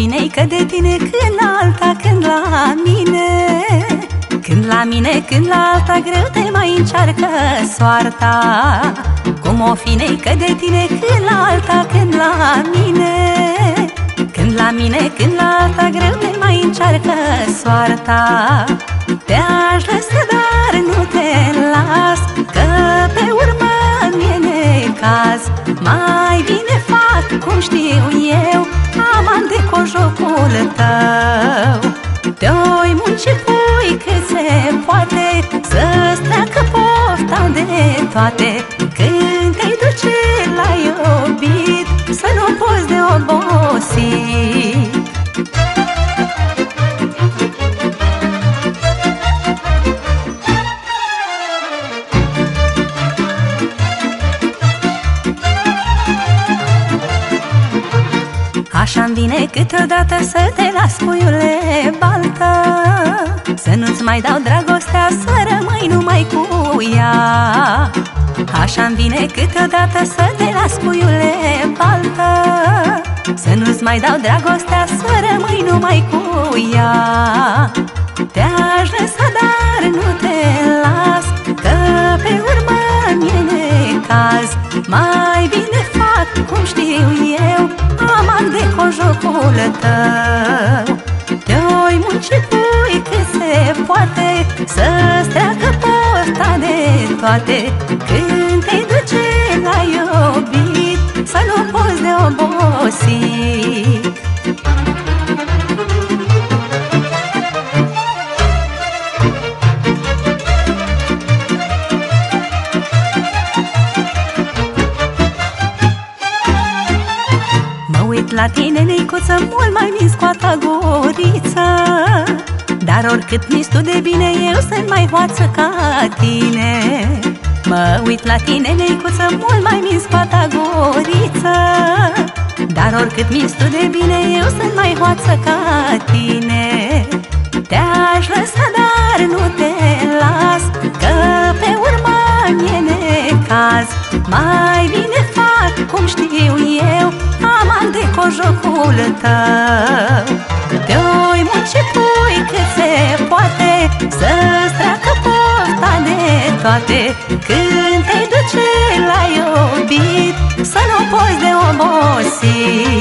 Vinei că de tine când la alta, când la mine. Când la mine, când la alta, greu te mai încearcă soarta. Cum o finei că de tine când la alta, când la mine. Când la mine, când la alta, greu te mai încearcă soarta. Te-aș lăsa, dar nu te las Că pe urmă mie necaz Mai bine fac cum știu toate Când Așa-mi vine câteodată să te las, puiule baltă. Să nu-ți mai dau dragostea, să rămâi numai cu ea. Așa-mi vine câteodată să te las, puiule baltă. Să nu-ți mai dau dragostea, să rămâi numai cu ea. Te-aș lăsa, dar nu te las Că pe urmă mi-e necaz. Mai bine fac cum știu eu. Am de cojocul tău Te-oi munci pui cât se poate Să-ți treacă posta de toate. Când te duce la tine, neicuță, mult mai mi scoata guriță Dar oricât mi tu de bine, eu sunt mai hoață ca tine. Mă uit la tine, neicuță, mult mai mi scoata guriță Dar oricât mi tu de bine, eu sunt mai hoață ca tine. Te-aș lăsa, dar nu te las Că pe urmă mi-e necaz. Mai bine fac cum știu eu Am de cojocul tău Te-oi munci pui cât se poate Să-ți treacă pofta de toate. Când te duce la iubit Să nu poți de obosit